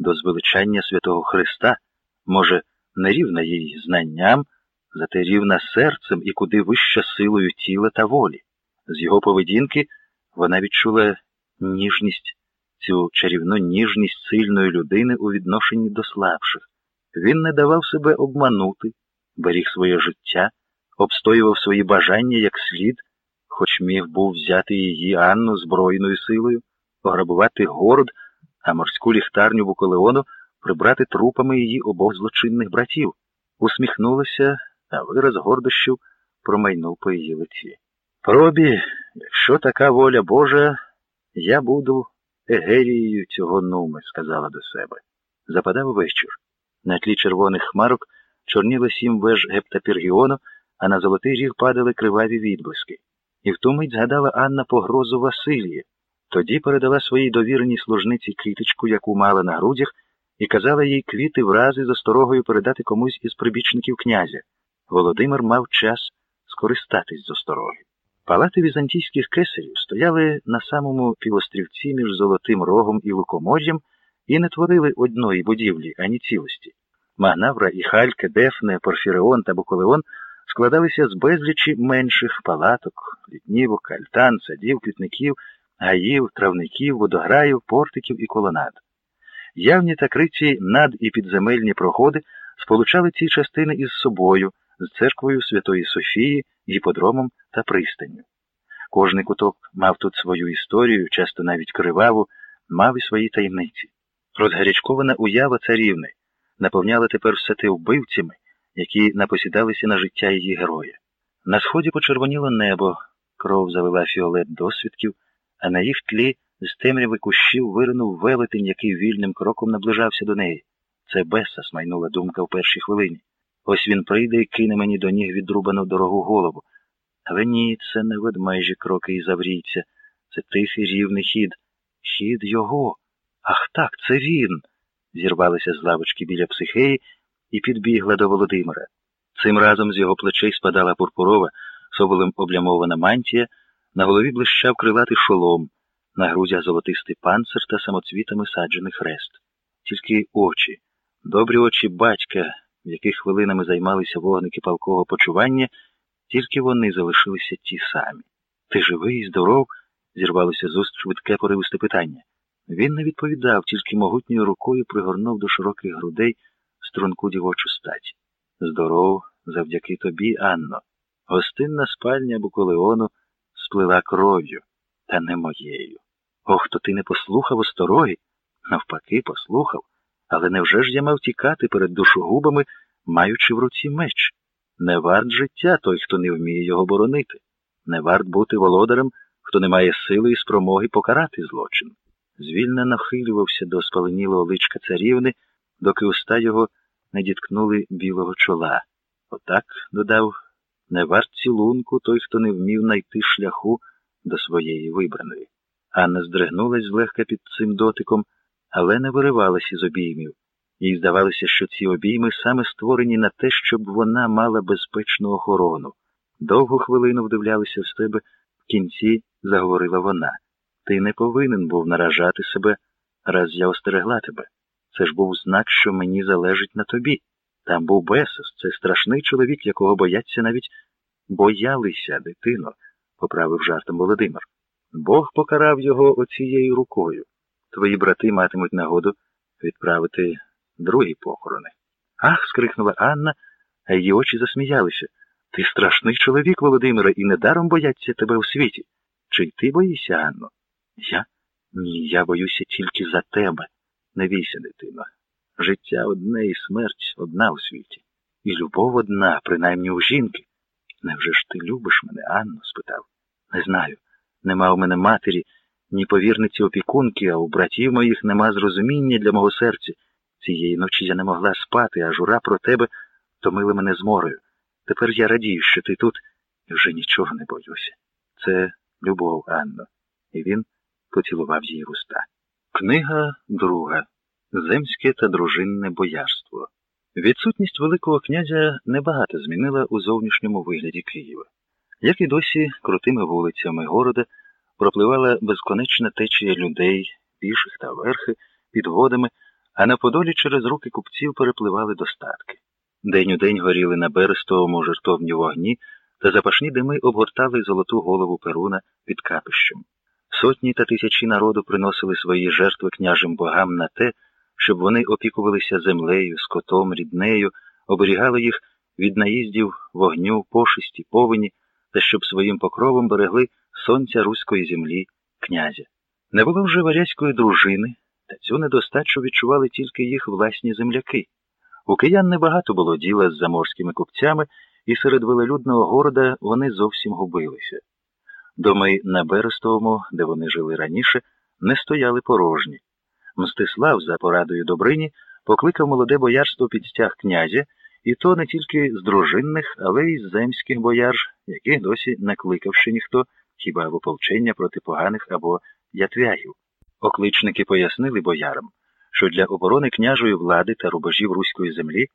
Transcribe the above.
до звеличання святого Христа, може, не рівна їй знанням, зате рівна серцем і куди вища силою тіла та волі. З його поведінки вона відчула ніжність, цю чарівну ніжність сильної людини у відношенні до слабших. Він не давав себе обманути, беріг своє життя, обстоював свої бажання як слід, хоч міг був взяти її Анну збройною силою, пограбувати город, а морську ліхтарню Буколеону прибрати трупами її обох злочинних братів. Усміхнулася, а вираз гордощів промайнув по її лиці. Пробі, якщо така воля Божа, я буду егерією цього нуми, сказала до себе. Западав вечір. На тлі червоних хмарок чорніли сім веж гептапіргіону, а на золотий ріг падали криваві відблиски. І в ту мить згадала Анна погрозу Василії. Тоді передала своїй довіреній служниці квіточку, яку мала на грудях, і казала їй квіти врази з осторогою передати комусь із прибічників князя. Володимир мав час скористатись з остороги. Палати візантійських кесарів стояли на самому півострівці між Золотим Рогом і Лукомор'ям і не творили одної будівлі, ані цілості. Магнавра і Хальке, Дефне, Порфіреон та Буколеон складалися з безлічі менших палаток, літнівок, альтан, садів, квітників, гаїв, травників, водограїв, портиків і колонад. Явні та криті над і підземельні проходи сполучали ці частини із собою, з церквою Святої Софії, гіподромом та пристанню. Кожний куток мав тут свою історію, часто навіть криваву, мав і свої таємниці. Розгарячкована уява царівни наповняла тепер все те вбивцями, які напосідалися на життя її героя. На сході почервоніло небо, кров залила фіолет досвідків, а на їх тлі з темряви кущів виринув велетень, який вільним кроком наближався до неї. Це Беса, смайнула думка в першій хвилині. Ось він прийде і кине мені до ніг відрубану дорогу голову. Але ні, це не ведмежі кроки і заврійця, це тихий рівний хід. Хід його. Ах так, це він. зірвалася з лавочки біля психеї і підбігла до Володимира. Цим разом з його плечей спадала пурпурова, соболем облямована мантія, на голові блищав крилатий шолом, на грузях золотистий панцир та самоцвітами саджений хрест. Тільки очі, добрі очі батька, в яких хвилинами займалися вогники палкого почування, тільки вони залишилися ті самі. Ти живий і здоров? зірвалося з уст швидке поривисте питання. Він не відповідав, тільки могутньою рукою пригорнув до широких грудей струнку дівочу стать. Здоров, завдяки тобі, Анно. Гостинна спальня Буколеону сплила кров'ю, та не моєю. Ох, то ти не послухав остороги? Навпаки, послухав. Але невже ж я мав тікати перед душогубами, маючи в руці меч? Не варт життя той, хто не вміє його боронити, не варт бути володарем, хто не має сили і спромоги покарати злочин. Звільно нахилювався до спаленілого личка царівни, доки уста його не діткнули білого чола. Отак, додав, не варт цілунку той, хто не вмів найти шляху до своєї вибраної. Анна здригнулась злегка під цим дотиком, але не виривалася із обіймів. Їй здавалося, що ці обійми саме створені на те, щоб вона мала безпечну охорону. Довгу хвилину вдивлялися в себе, в кінці заговорила вона. Ти не повинен був наражати себе, раз я остерегла тебе. Це ж був знак, що мені залежить на тобі. Там був Бесос, це страшний чоловік, якого бояться навіть боялися, дитино, поправив жартом Володимир. Бог покарав його оцією рукою. Твої брати матимуть нагоду відправити другі похорони. Ах. скрикнула Анна, а її очі засміялися. Ти страшний чоловік, Володимире, і недаром бояться тебе у світі. Чи й ти боїшся, Анно? Я? Ні, я боюся тільки за тебе. Не бійся, дитино. Життя одне і смерть одна у світі. І любов одна, принаймні у жінки. Невже ж ти любиш мене, Анно? спитав. Не знаю. Нема у мене матері, ні повірниці опікунки, а у братів моїх нема зрозуміння для мого серця. Цієї ночі я не могла спати, а жура про тебе томила мене зморою. Тепер я радію, що ти тут і вже нічого не боюся. Це любов, Анно. І він поцілував її вуста. Книга друга Земське та дружинне боярство. Відсутність Великого князя небагато змінила у зовнішньому вигляді Києва. Як і досі, крутими вулицями города пропливала безконечна течія людей, піших та верхи, під водами, а на Подолі через руки купців перепливали достатки. День у день горіли на берестовому жертовні вогні, та запашні дими обгортали золоту голову Перуна під капищем. Сотні та тисячі народу приносили свої жертви княжим богам на те, щоб вони опікувалися землею, скотом, ріднею, оберігали їх від наїздів вогню, пошисті, повені та щоб своїм покровом берегли сонця руської землі, князя. Не було вже варязької дружини, та цю недостачу відчували тільки їх власні земляки. У киян небагато було діла з заморськими купцями, і серед велелюдного города вони зовсім губилися. Доми на Берестовому, де вони жили раніше, не стояли порожні. Мстислав, за порадою Добрині, покликав молоде боярство під стяг князя, і то не тільки з дружинних, але й з земських бояр, яких досі не кликавши ніхто, хіба в ополчення проти поганих або ятвягів. Окличники пояснили боярам, що для оборони княжої влади та рубежів руської землі